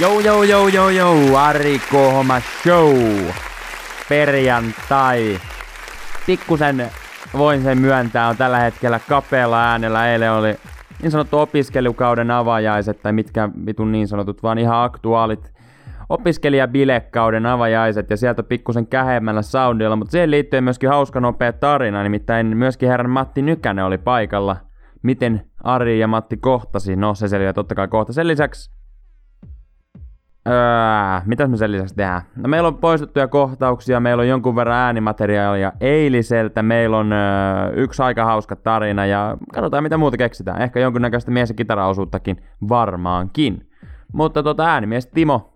Jou, jou, jou, jou, jou, Ari Kohma Show. Perjantai. Pikkusen voin sen myöntää, on tällä hetkellä kapealla äänellä. Eilen oli niin sanottu opiskelukauden avajaiset, tai mitkä vitun niin sanotut, vaan ihan aktuaalit opiskelijabilekauden avajaiset, ja sieltä pikkusen kähemmällä soundilla, mutta siihen liittyy myöskin hauska nopea tarina, nimittäin myöskin herran Matti Nykänen oli paikalla. Miten Ari ja Matti kohtasi? No, se selviää totta kai kohta. Sen lisäksi Öö, mitäs me sen lisäksi tehdään? No meillä on poistettuja kohtauksia, meillä on jonkun verran äänimateriaalia eiliseltä, meillä on öö, yksi aika hauska tarina ja katsotaan mitä muuta keksitään. Ehkä jonkunnäköistä mies- ja kitaraosuuttakin varmaankin. Mutta tota äänimies Timo,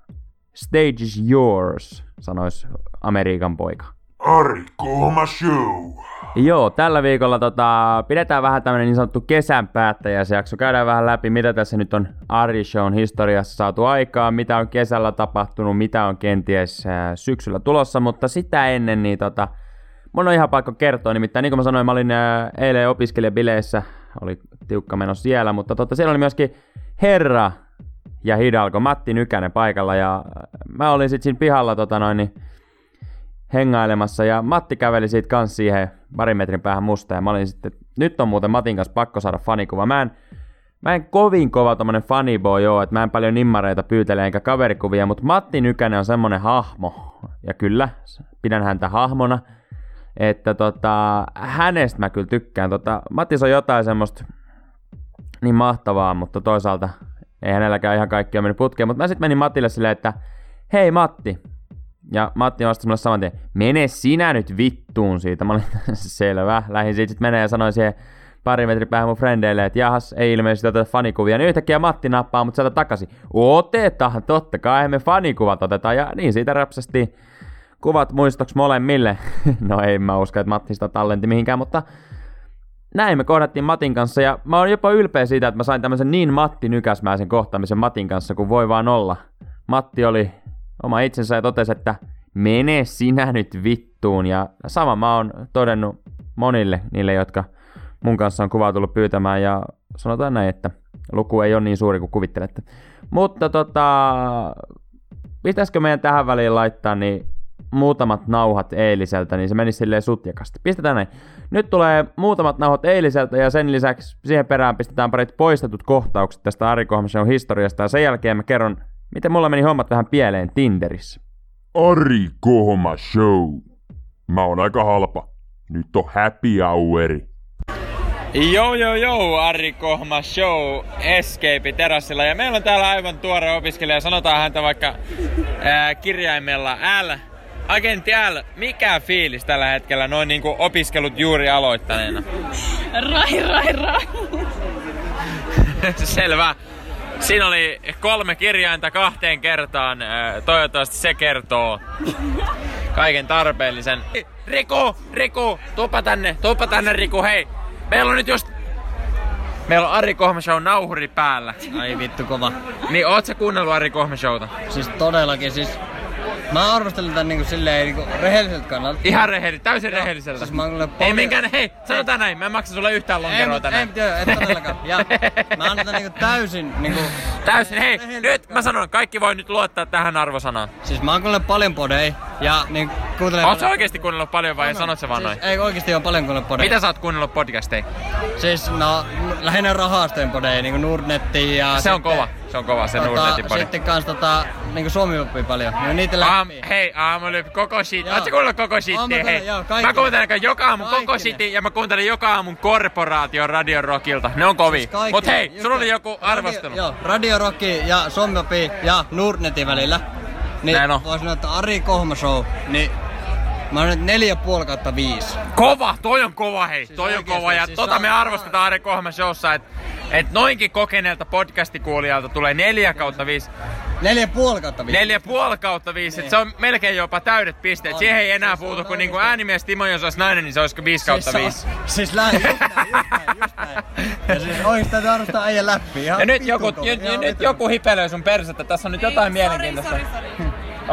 stage is yours, sanois Amerikan poika. Ari Kohma Show. Joo, tällä viikolla tota, pidetään vähän tämmönen niin sanottu kesän päättäjäsjakso. Käydään vähän läpi, mitä tässä nyt on Ari Shown historiassa saatu aikaa, mitä on kesällä tapahtunut, mitä on kenties äh, syksyllä tulossa, mutta sitä ennen niin tota, mun on ihan paikka kertoa. Nimittäin niin kuin mä sanoin, mä olin äh, eilen opiskelijabileissä, oli tiukka meno siellä, mutta tota, siellä oli myöskin Herra ja Hidalgo, Matti Nykänen paikalla ja mä olin sitten siinä pihalla tota noin, niin hengailemassa ja Matti käveli siitä kanssa siihen parin metrin päähän musta ja mä olin sitten, nyt on muuten Matin kanssa pakko saada fanikuva. Mä en, mä en kovin kova tommonen faniboy joo, että mä en paljon nimmareita pyytele enkä kaverikuvia, mutta Matti Nykänen on semmonen hahmo. Ja kyllä, pidän häntä hahmona. Että tota, hänestä mä kyllä tykkään. Tota, Mattis on jotain semmoista niin mahtavaa, mutta toisaalta ei hänelläkään ihan kaikki ole mennyt putkeen. Mutta mä sitten menin Mattille silleen, että hei Matti, ja Matti vastasi mulle saman tien, mene sinä nyt vittuun siitä. Mä olin selvä. Lähin siitä sitten menee ja sanoin siihen pari metri päähän mun frendeille, että jahas, ei ilmeisesti oteta fanikuvia. Niin yhtäkkiä Matti nappaa mut sieltä takaisin. Otetaan, totta kai me fanikuvat otetaan. Ja niin siitä rapsasti kuvat muistoksi molemmille. no ei mä usko, että Matti sitä tallenti mihinkään, mutta näin me kohdattiin Matin kanssa. Ja mä oon jopa ylpeä siitä, että mä sain tämmöisen niin Matti nykäsmäisen kohtaamisen Matin kanssa kuin voi vaan olla. Matti oli oma itsensä ja totesi, että mene sinä nyt vittuun. Ja sama mä oon todennut monille niille, jotka mun kanssa on kuvaa tullut pyytämään ja sanotaan näin, että luku ei ole niin suuri kuin kuvittelette. Mutta tota, pitäisikö meidän tähän väliin laittaa niin muutamat nauhat eiliseltä, niin se meni silleen sutjakasti. Pistetään näin. Nyt tulee muutamat nauhat eiliseltä ja sen lisäksi siihen perään pistetään parit poistetut kohtaukset tästä Ari Kohmasen historiasta ja sen jälkeen mä kerron Miten mulla meni hommat vähän pieleen Tinderissä? Ari Kohma Show. Mä oon aika halpa. Nyt on happy houri. Joo, joo, joo, Ari Kohma Show Escape terassilla. Ja meillä on täällä aivan tuore opiskelija, sanotaan häntä vaikka ää, kirjaimella L. Agentti L, mikä fiilis tällä hetkellä noin niinku opiskelut juuri aloittaneena? Rai, rai, rai. Selvä. Siinä oli kolme kirjainta kahteen kertaan. Toivottavasti se kertoo kaiken tarpeellisen. Riku, Riku, tupa tänne, tupa tänne Riku, hei. Meillä on nyt just Meillä on Ari Kohma Show nauhuri päällä. Ai vittu kova. Niin oot sä kuunnellut Ari Kohma Showta? Siis todellakin, siis Mä arvostelen tän niinku silleen niinku rehelliseltä kannalta. Ihan rehellinen, täysin rehelliseltä. Siis mä paljon... Ei minkään, hei, sanotaan näin, mä en maksa sulle yhtään lonkeroa tänään. Ei, ei, ei todellakaan. Ja mä annan tän niinku täysin niinku... Täysin, hei, nyt mä sanon, kaikki voi nyt luottaa tähän arvosanaan. Siis mä oon kuunnellut paljon podei ja niin kuuntelen... Oot sä oikeesti kuunnellut paljon vai sanot sä vaan siis, noin? Ei oikeesti on paljon kuunnellut podei. Mitä sä oot kuunnellut podcasteja? Siis no, lähinnä rahastojen podei, niinku Nordnetti ja... Se on kova, se on kova se tota, Nordnetin podi. Sitten kans tota, niinku Suomi paljon. Niin niitä Aam, läpi. hei, aamulyp, koko shit. Joo. Oot sä kuunnellut koko Oon shitia? mä Hei, joo, mä kuuntelen joka aamun koko shitin ja mä kuuntelen joka aamun korporaation Radio Rockilta. Ne on kovia. Siis Mut hei, sulla oli joku arvostelu. Radio, joo, Radio Rocki ja Suomi oppii ja Nordnetin välillä. Niin Näin on. voi sanoa, että Ari Kohma Show, niin mä oon nyt neljä puoli kautta viisi. Kova, toi on kova hei, Siis toi on oikeesti, kova ja siis tota on- me arvostetaan Ari Kohma showssa, että et noinkin kokeneelta podcastikuulijalta tulee 4 kautta 5, Neljä puoli kautta viisi. 4 puoli kautta 5, et se on melkein jopa täydet pisteet. On. Siihen ei enää Siis on puutu, kun niinku äänimies Timo, jos olisi nainen, niin se olisiko 5 kautta siis, 5. se on- Siis näin, just näin, just näin, just näin. Ja siis täytyy arvostaa äijän läpi. Ihan Ja nyt joku, nyt joku hipelöi sun persettä, tässä on nyt jotain mielenkiintoista.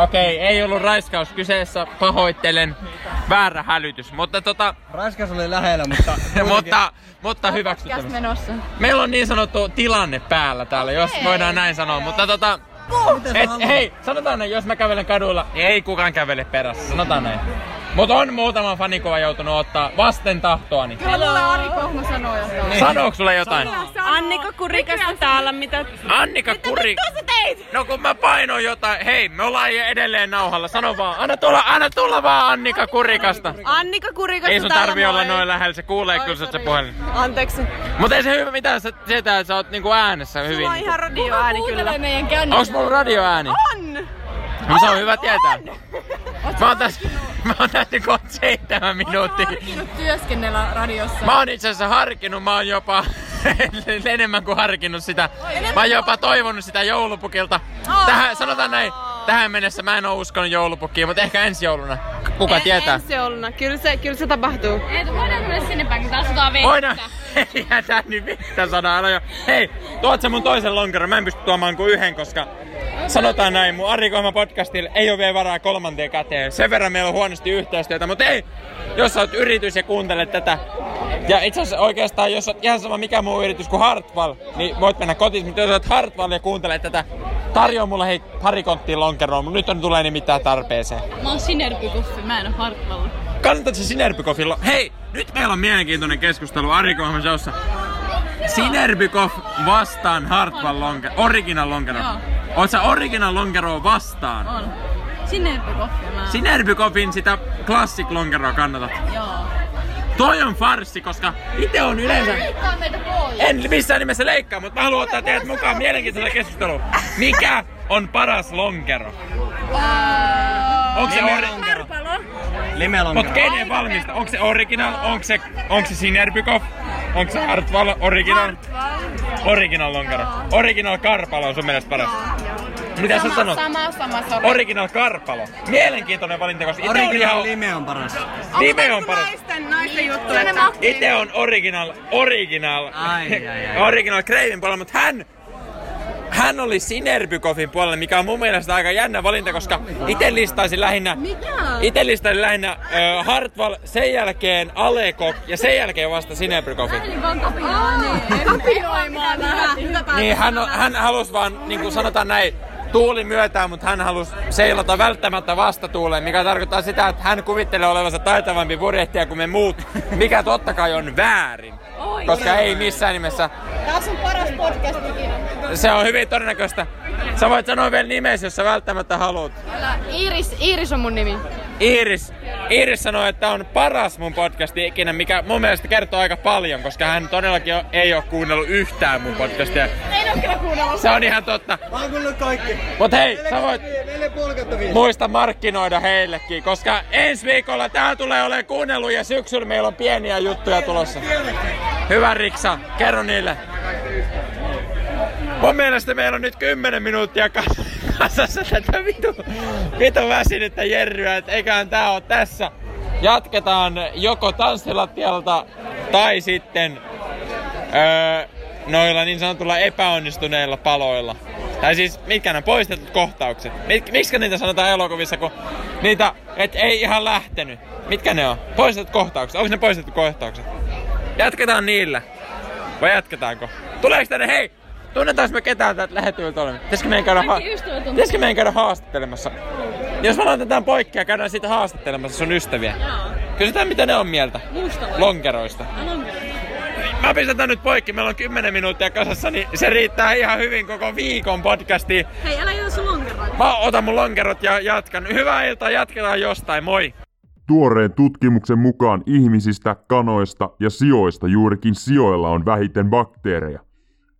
Okei, ei ollut raiskaus kyseessä, pahoittelen. Väärä hälytys, mutta tota, Raskas oli lähellä, mutta... mutta, mutta hyväksyttävissä. menossa. Meillä on niin sanottu tilanne päällä täällä, jos voidaan näin sanoa, mutta tota, Et, hei, sanotaan näin, jos mä kävelen kadulla, niin ei kukaan kävele perässä. Sanotaan näin. Mut on muutama fanikova joutunut ottaa vasten tahtoani. Kyllä mulle Ari Kohma sanoo jotain. Sanooko sulle jotain? Annika Kurikasta täällä, mitä... Annika Kuri... Mitä sä teit? No kun mä painoin jotain, hei, me ollaan edelleen nauhalla, sano vaan, anna tulla, anna tulla vaan Annika Kurikasta. Annika Kurikasta Ei sun tarvi olla noin lähellä, se kuulee kyllä se puhelin. Anteeksi. Mutta ei se hyvä mitään, sä tietää, että sä oot niinku äänessä hyvin. Sulla on ihan radioääni kyllä. meidän Onks mulla radioääni? On! No se on hyvä tietää. Mä oon tässä, mä oon tässä niinku seitsemän minuuttia. Harkinnut työskennellä radiossa. Mä oon itse asiassa harkinnut, mä oon jopa enemmän kuin harkinnut sitä. Mä oon jopa toivonut sitä joulupukilta. Tähän, sanotaan näin, tähän mennessä mä en oo uskonut joulupukkiin, mutta ehkä ensi jouluna. Kuka En- tietää? Ensi jouluna. Kyllä se, kyllä se tapahtuu. Ei, voidaan mennä sinne päin, kun asutaan vettä. Voidaan. Ei jätä nyt vittä sanaa. Älä jo. Hei, tuot sä mun toisen lonkeron. Mä en pysty tuomaan kuin yhden, koska sanotaan näin, mun Ari Kohma podcastilla ei ole vielä varaa kolmanteen käteen. Sen verran meillä on huonosti yhteistyötä, mutta ei, jos sä oot yritys ja kuuntelet tätä, ja itse asiassa oikeastaan, jos oot ihan sama mikä muu yritys kuin Hartwall, niin voit mennä kotiin, mutta jos oot Hartwall ja kuuntelet tätä, tarjoa mulle hei pari konttia lonkeroa, mutta nyt on tulee nimittäin tarpeeseen. Mä oon Sinerpykuffi, mä en oo Hartwall. Kannatatko se Sinerbykofilla? Hei, nyt meillä on mielenkiintoinen keskustelu Ari Kohman showssa. Sinerbykov vastaan Hartwall Lonkero, Original Lonkero. Joo. Oot sä Original Lonkeroa vastaan? On. Sinerpykuffi mä Sinerbykovin sitä Classic Lonkeroa kannatat. Joo. Toi on farssi, koska itse on yleensä... Leikkaa meitä pois. En missään nimessä leikkaa, mutta mä haluan ottaa teidät mukaan mielenkiintoiselle keskusteluun. Mikä on paras lonkero? Onko se ori... Limelonka. Mut kenen valmista? Onko se original? Onko se, onko se Sinerbykov? Onko se Hartwall original? Original lonkero. Original Karpalo on sun mielestä paras. Mitä sä sanot? Sama, sama, sama. Original Karpalo. Mielenkiintoinen valinta, koska itse on Original ihan... Lime on paras. Nime on paras. Naisten, naisten juttu. On että-. Itse on original, original, Ai, ai, ai. original Kreivin puolella, mutta hän, hän oli Sinerbykovin puolella, mikä on mun mielestä aika jännä valinta, koska itse listaisin lähinnä, itse listaisin lähinnä äh, Hartwall, sen jälkeen Alekok ja sen jälkeen vasta. Hyvä, hyvä päätös. Niin hän, hän halusi vaan, niin kuin sanotaan näin, tuuli myötää, mutta hän halusi seilata välttämättä vastatuuleen, mikä tarkoittaa sitä, että hän kuvittelee olevansa taitavampi purjehtija kuin me muut, mikä totta kai on väärin. Koska ei missään nimessä. Tää on sun paras podcast ikinä. Se on hyvin todennäköistä. Sä voit sanoa vielä nimesi, jos sä välttämättä haluat. Iiris, Iiris on mun nimi. Iiris, Iiris sanoi, että on paras mun podcasti ikinä, mikä mun mielestä kertoo aika paljon, koska hän todellakin ei ole kuunnellut yhtään mun podcastia. Ei oo kyllä kuunnellut. Se on ihan totta. Mä oon kuullut kaikki. Mut hei, sä voit, 4,5 muista markkinoida heillekin, koska ensi viikolla tää tulee olemaan kuunnellut ja syksyllä meillä on pieniä juttuja tulossa. Hyvä Riksa, kerro niille. Mun mielestä meillä on nyt 10 minuuttia kas- kasassa tätä vitu, vitu väsynyttä jerryä, et eiköhän tää oo tässä. Jatketaan joko tanssilattialta tai sitten öö, noilla niin sanotulla epäonnistuneilla paloilla. Tai siis, mitkä ne poistetut kohtaukset? Mik, miksi niitä sanotaan elokuvissa, kun niitä, et ei ihan lähtenyt? Mitkä ne on? Poistetut kohtaukset. Onko ne poistetut kohtaukset? Jatketaan niillä. Vai jatketaanko? Tuleeko tänne, hei! Tunnetaanko me ketään täältä lähetyltä olemme? Pitäisikö meidän käydä, ha- Pitäisikö meidän käydä haastattelemassa? Jos me laitetaan poikki ja käydään siitä haastattelemassa sun ystäviä. Kysytään mitä ne on mieltä. Muustalainen. Lonkeroista. Mä pistän tän nyt poikki, meillä on 10 minuuttia kasassa, niin se riittää ihan hyvin koko viikon podcastiin. Hei, älä jätä sun lonkeroa. Mä otan mun lonkerot ja jatkan. Hyvää iltaa, jatketaan jostain, moi! Tuoreen tutkimuksen mukaan ihmisistä, kanoista ja sioista juurikin sioilla on vähiten bakteereja.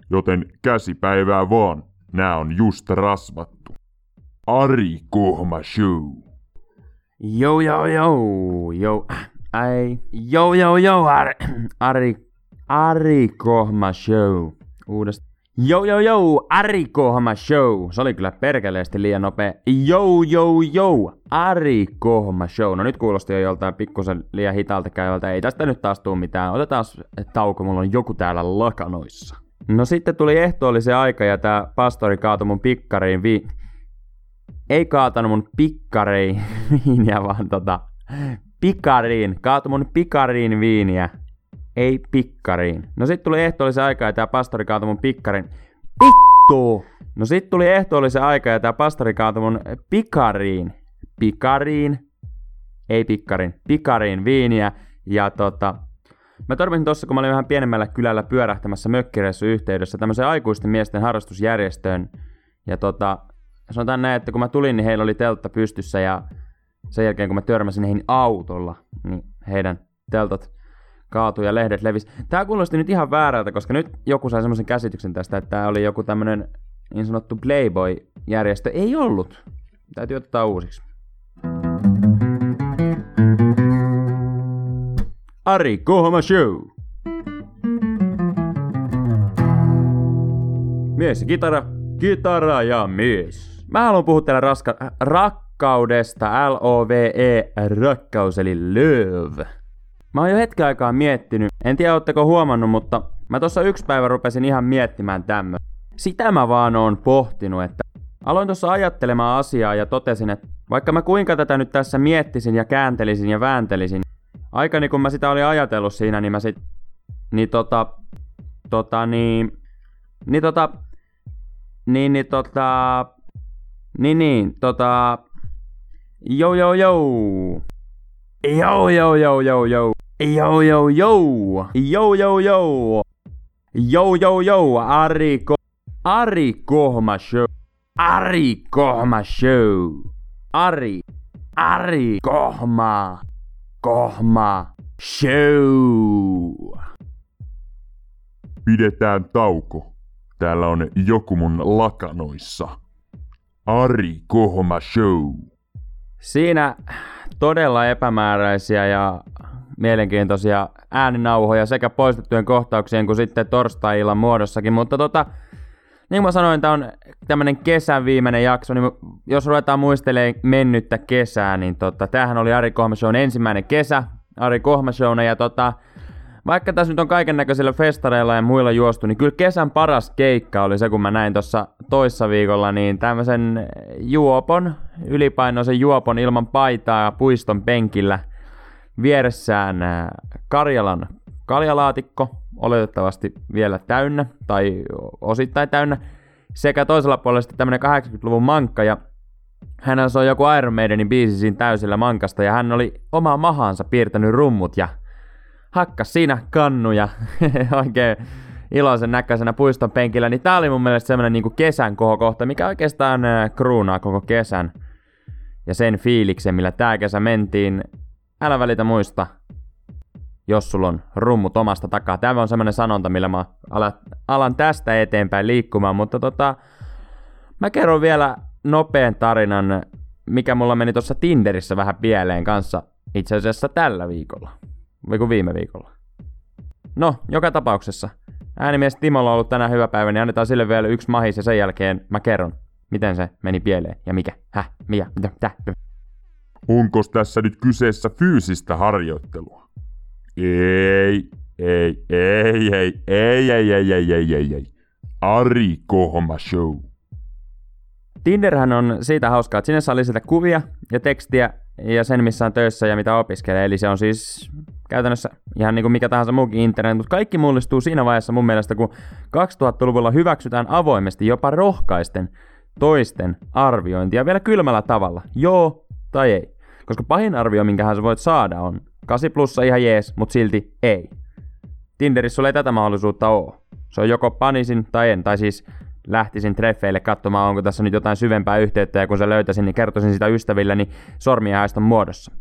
Joten käsipäivää vaan, nää on just rasvattu. Ari Kohma Show. Joo, joo, joo, joo, ai, joo, joo, joo, Ari, Ari, Ari Kohma Show, uudestaan. Joo, joo, joo, Ari Kohma Show. Se oli kyllä perkeleesti liian nopea. Joo, joo, joo, Ari Kohma Show. No nyt kuulosti jo joltain pikkusen liian hitaalta käyvältä. Ei tästä nyt taas tuu mitään. Otetaan tauko, mulla on joku täällä lakanoissa. No sitten tuli ehtoollisen aika ja tää pastori kaatui mun pikkariin vi... Ei kaatanut mun pikkariin viiniä, vaan tota... Pikariin. Kaatui mun pikariin viiniä. Ei pikkariin. No sit tuli ehtoollisen aika ja tää pastori kaatui mun pikkarin. Pik... Vittu! No sit tuli ehtoollisen aika ja tää pastori kaatui mun pikariin. Pikariin. Ei pikkarin. Pikariin viiniä. Ja tota, Mä törmäsin tossa, kun mä olin vähän pienemmällä kylällä pyörähtämässä mökkireissu yhteydessä tämmöiseen aikuisten miesten harrastusjärjestöön. Ja tota, sanotaan näin, että kun mä tulin, niin heillä oli teltta pystyssä ja sen jälkeen kun mä törmäsin heihin autolla, niin heidän teltat kaatui ja lehdet levis. Tää kuulosti nyt ihan väärältä, koska nyt joku sai semmoisen käsityksen tästä, että tää oli joku tämmönen niin sanottu Playboy-järjestö. Ei ollut. Täytyy ottaa uusiksi. Ari Kohma Show. Mies ja kitara, kitara ja mies. Mä haluan puhua täällä raska- äh, rakkaudesta, L-O-V-E, rakkaus eli love. Mä oon jo hetken aikaa miettinyt, en tiedä ootteko huomannut, mutta mä tossa yksi päivä rupesin ihan miettimään tämmö. Sitä mä vaan oon pohtinut, että aloin tuossa ajattelemaan asiaa ja totesin, että vaikka mä kuinka tätä nyt tässä miettisin ja kääntelisin ja vääntelisin, aikani kun mä sitä olin ajatellut siinä, niin mä sit, niin tota, tota niin, niin tota, niin niin tota, niin niin, tota, joo joo joo, joo joo joo joo joo, joo joo joo, joo joo joo, joo joo joo, Ari, Ko- Ari Kohma Show, Ari Kohma Show, Ari, Ari Kohma. Kohma Show. Pidetään tauko. Täällä on joku mun lakanoissa. Ari Kohma Show. Siinä todella epämääräisiä ja mielenkiintoisia ääninauhoja sekä poistettujen kohtauksien kuin sitten torstai-illan muodossakin, mutta tota, niin kuin mä sanoin, tämä on tämmönen kesän viimeinen jakso, niin jos ruvetaan muistelemaan mennyttä kesää, niin tota, tämähän oli Ari Kohma Shown ensimmäinen kesä, Ari Kohma Showna, ja tota, vaikka tässä nyt on kaiken näköisillä festareilla ja muilla juostu, niin kyllä kesän paras keikka oli se, kun mä näin tuossa toissa viikolla, niin tämmöisen juopon, ylipainoisen juopon ilman paitaa puiston penkillä vieressään ää, Karjalan kaljalaatikko, oletettavasti vielä täynnä, tai osittain täynnä, sekä toisella puolella sitten tämmönen 80-luvun mankka, ja hän on joku Iron Maidenin biisi siinä täysillä mankasta, ja hän oli omaa mahaansa piirtänyt rummut, ja hakkas siinä kannuja oikein iloisen näköisenä puiston penkillä, niin tää oli mun mielestä semmonen niinku kesän kohokohta, mikä oikeastaan kruunaa koko kesän. Ja sen fiiliksen, millä tää kesä mentiin, älä välitä muista, jos sulla on rummut omasta takaa. Tämä on semmonen sanonta, millä mä alan, alan tästä eteenpäin liikkumaan, mutta tota, mä kerron vielä nopean tarinan, mikä mulla meni tuossa Tinderissä vähän pieleen kanssa itse asiassa tällä viikolla. Vai kuin viime viikolla. No, joka tapauksessa. Äänimies Timolla on ollut tänään hyvä päivä, niin annetaan sille vielä yksi mahis ja sen jälkeen mä kerron, miten se meni pieleen ja mikä. Häh, mikä, mitä, täh. Onko tässä nyt kyseessä fyysistä harjoittelua? Ei, ei, ei, ei, ei, ei, ei, ei, ei, ei, ei. Ari Kohma Show. Tinderhän on siitä hauskaa, että sinne saa lisätä kuvia ja tekstiä ja sen missä on töissä ja mitä opiskelee. Eli se on siis käytännössä ihan niin kuin mikä tahansa muukin internet, mutta kaikki mullistuu siinä vaiheessa mun mielestä, kun 2000-luvulla hyväksytään avoimesti jopa rohkaisten toisten arviointia vielä kylmällä tavalla. Joo tai ei. Koska pahin arvio, minkä sä voit saada, on 8 plussa ihan jees, mutta silti ei. Tinderissä sulla ei tätä mahdollisuutta oo. Se on joko panisin tai en, tai siis lähtisin treffeille katsomaan, onko tässä nyt jotain syvempää yhteyttä, ja kun se löytäisin, niin kertoisin sitä ystävilleni sormien haiston muodossa.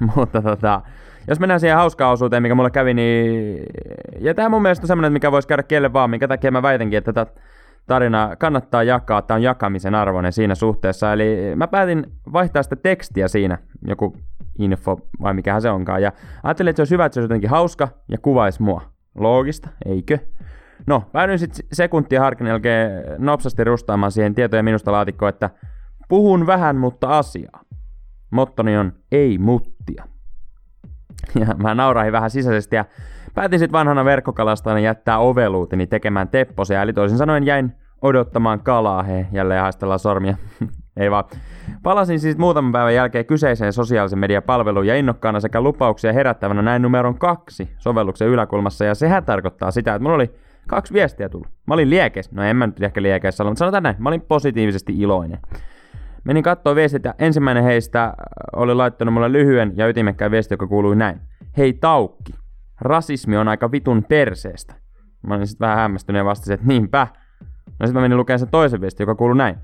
Mutta tota, jos mennään siihen hauskaan osuuteen, mikä mulle kävi, niin... Ja tämä mun mielestä on semmoinen, mikä voisi käydä kelle vaan, minkä takia mä väitänkin, että tätä tarinaa kannattaa jakaa, tämä on jakamisen arvoinen siinä suhteessa. Eli mä päätin vaihtaa sitä tekstiä siinä, joku info vai mikähän se onkaan. Ja ajattelin, että se olisi hyvä, että se olisi jotenkin hauska ja kuvaisi mua. Loogista, eikö? No, päädyin sitten sekuntia harkin jälkeen nopsasti rustaamaan siihen tietoja minusta laatikkoon, että puhun vähän, mutta asiaa. Mottoni on ei muttia. Ja mä naurahin vähän sisäisesti ja päätin sitten vanhana verkkokalastajana jättää oveluuteni tekemään tepposia, eli toisin sanoen jäin odottamaan kalaa, he jälleen haistellaan sormia. Ei vaan. Palasin siis muutaman päivän jälkeen kyseiseen sosiaalisen median palveluun ja innokkaana sekä lupauksia herättävänä näin numeron kaksi sovelluksen yläkulmassa. Ja sehän tarkoittaa sitä, että mulla oli Kaksi viestiä tullut. Mä olin liekeis. No en mä nyt ehkä liekeis olla, mutta sanotaan näin. Mä olin positiivisesti iloinen. Menin katsoa viestit ja ensimmäinen heistä äh, oli laittanut mulle lyhyen ja ytimekkään viesti, joka kuului näin. Hei Taukki, rasismi on aika vitun perseestä. Mä olin sitten vähän hämmästynyt ja vastasin, että niinpä. No sitten mä menin lukemaan sen toisen viestin, joka kuului näin.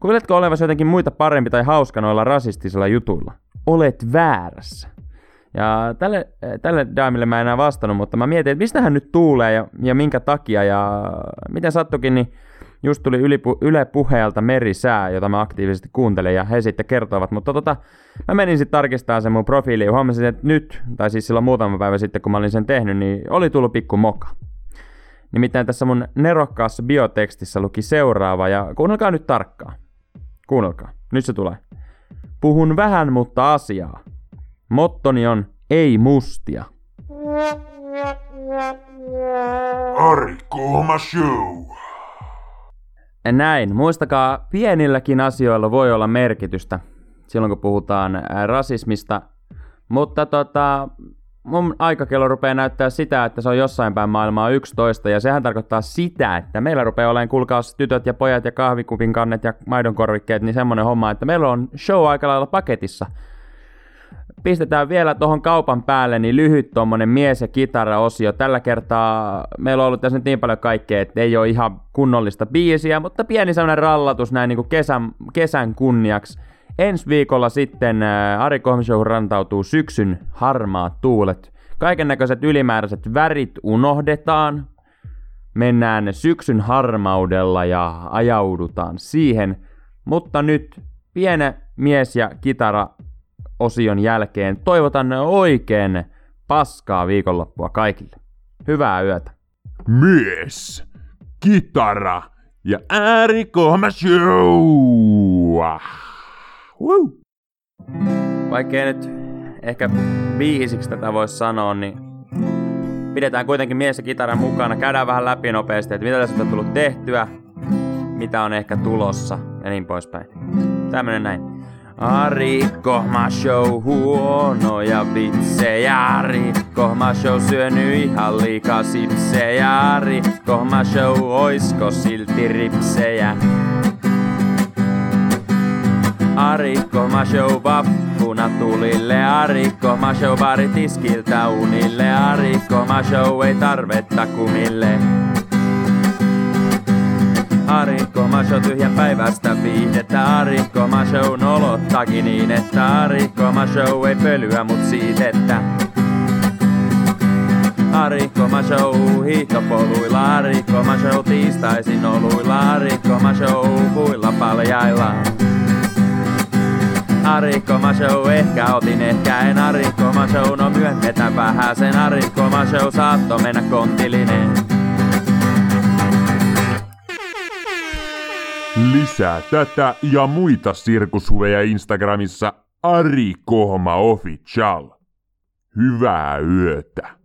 Kuvitletko olevasi jotenkin muita parempi tai hauska noilla rasistisilla jutuilla? Olet väärässä. Ja tälle, tälle daamille mä en enää vastannut, mutta mä mietin, että mistä hän nyt tuulee ja, ja minkä takia ja miten sattukin, niin just tuli Yle puheelta Merisää, jota mä aktiivisesti kuuntelin ja he sitten kertoivat, mutta tota, mä menin sitten tarkistamaan sen mun profiili ja huomasin, että nyt, tai siis silloin muutama päivä sitten kun mä olin sen tehnyt, niin oli tullut pikku moka. Nimittäin tässä mun nerokkaassa biotekstissä luki seuraava ja kuunnelkaa nyt tarkkaan. Kuunnelkaa, nyt se tulee. Puhun vähän, mutta asiaa. Mottoni on ei mustia. Ari Kohma Show. Näin. Muistakaa, pienilläkin asioilla voi olla merkitystä silloin, kun puhutaan rasismista. Mutta tota, mun aikakello rupeaa näyttää sitä, että se on jossain päin maailmaa 11, ja sehän tarkoittaa sitä, että meillä rupeaa olemaan, kuulkaa tytöt ja pojat ja kahvikupin kannet ja maidonkorvikkeet, niin semmonen homma, että meillä on show aika lailla paketissa. Pistetään vielä tuohon kaupan päälle niin lyhyt tuommoinen mies- ja kitara-osio. Tällä kertaa meillä on ollut tässä nyt niin paljon kaikkea, että ei ole ihan kunnollista biisiä, mutta pieni sellainen rallatus näin niin kuin kesän, kesän kunniaksi. Ensi viikolla sitten ää, Ari Kohmishowhun rantautuu syksyn harmaat tuulet. Kaiken näköiset ylimääräiset värit unohdetaan. Mennään syksyn harmaudella ja ajaudutaan siihen. Mutta nyt piene mies ja kitara osion jälkeen toivotan oikein paskaa viikonloppua kaikille. Hyvää yötä. Mies, kitara ja Ari Kohma Show. Woo. Vaikkei nyt ehkä biisiksi tätä voisi sanoa, niin pidetään kuitenkin mies ja kitara mukana. Käydään vähän läpi nopeasti, että mitä tässä on tullut tehtyä, mitä on ehkä tulossa ja niin poispäin. Tämmönen näin. Ari Kohma Show, huonoja vitsejä. Ari Kohma Show syöny ihan liikaa sipsejä. Ari Kohma Show, oisko silti ripsejä? Ari Kohma Show vappuna tulille. Ari Kohma Show bari tiskiltä unille. Ari Kohma Show ei tarvetta kumille. Arikko Masho tyhjän päivästä viihdettä Arikko Masho nolottakin niin, että Arikko Masho ei pölyä mut siitettä Arikko Masho hiihtopoluilla Arikko Masho tiistaisin oluilla Arikko Masho puilla paljailla. Arikko Masho ehkä otin ehkä en Arikko Masho no myönnetä vähän sen Arikko Masho saatto mennä kontillinen Lisää tätä ja muita sirkushuveja Instagramissa Ari Kohma Official. Hyvää yötä.